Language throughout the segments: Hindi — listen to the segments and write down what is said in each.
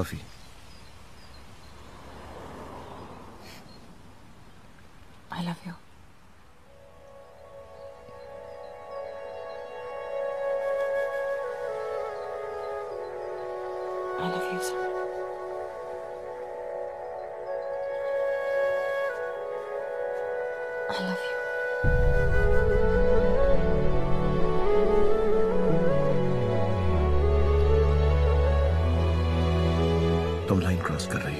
coffee. I love you. I love you, sir. I love you. los.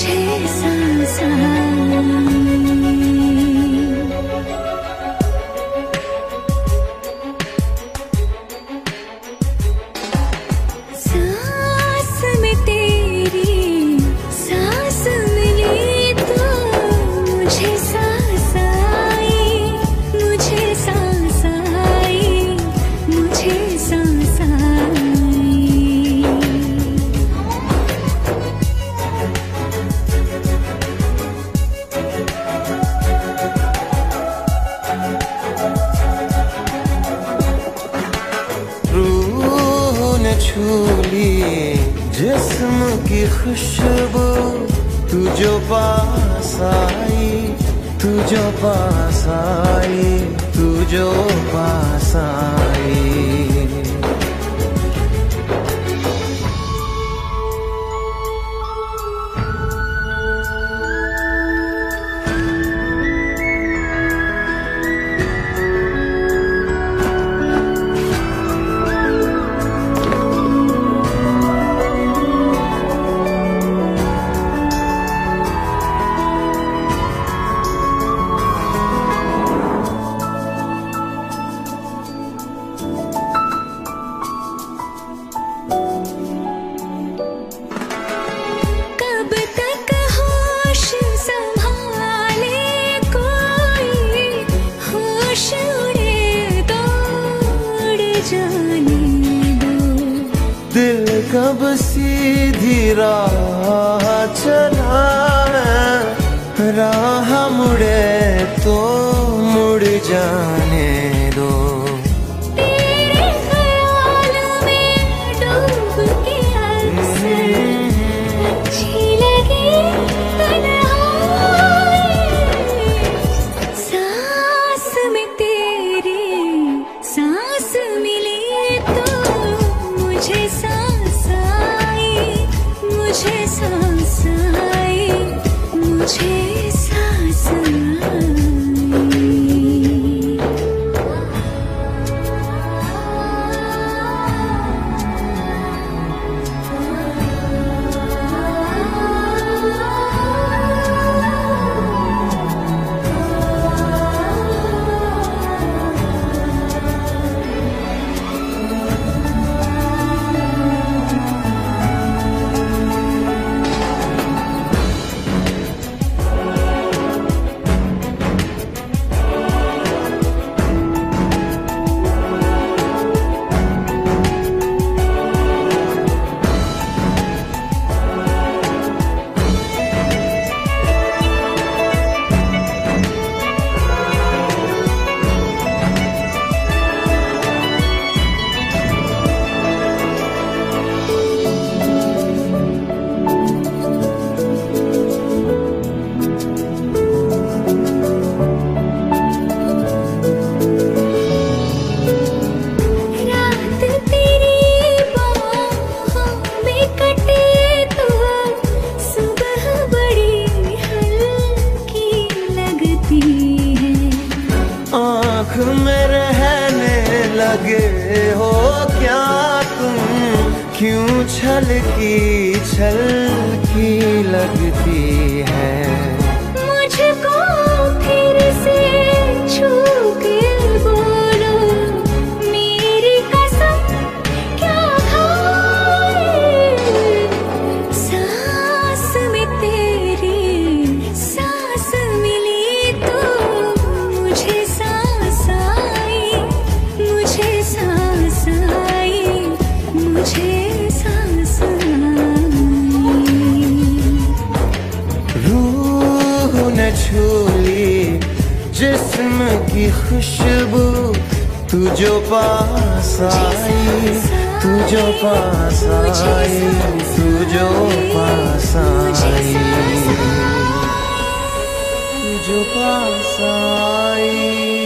凄凄惨 छू जिस्म की खुशबू, तू जो पास आई, तू जो पास आई, तू जो पास आई दिल कब सीधी राह चला राह मुड़े तो मुड़ जाने दो। आँख में रहने लगे हो क्या तुम? क्यों छल की छल की लगती है? की खुशबू तू जो पास आई, तू जो पास आई, तू जो पास आई। तू जो पास आई।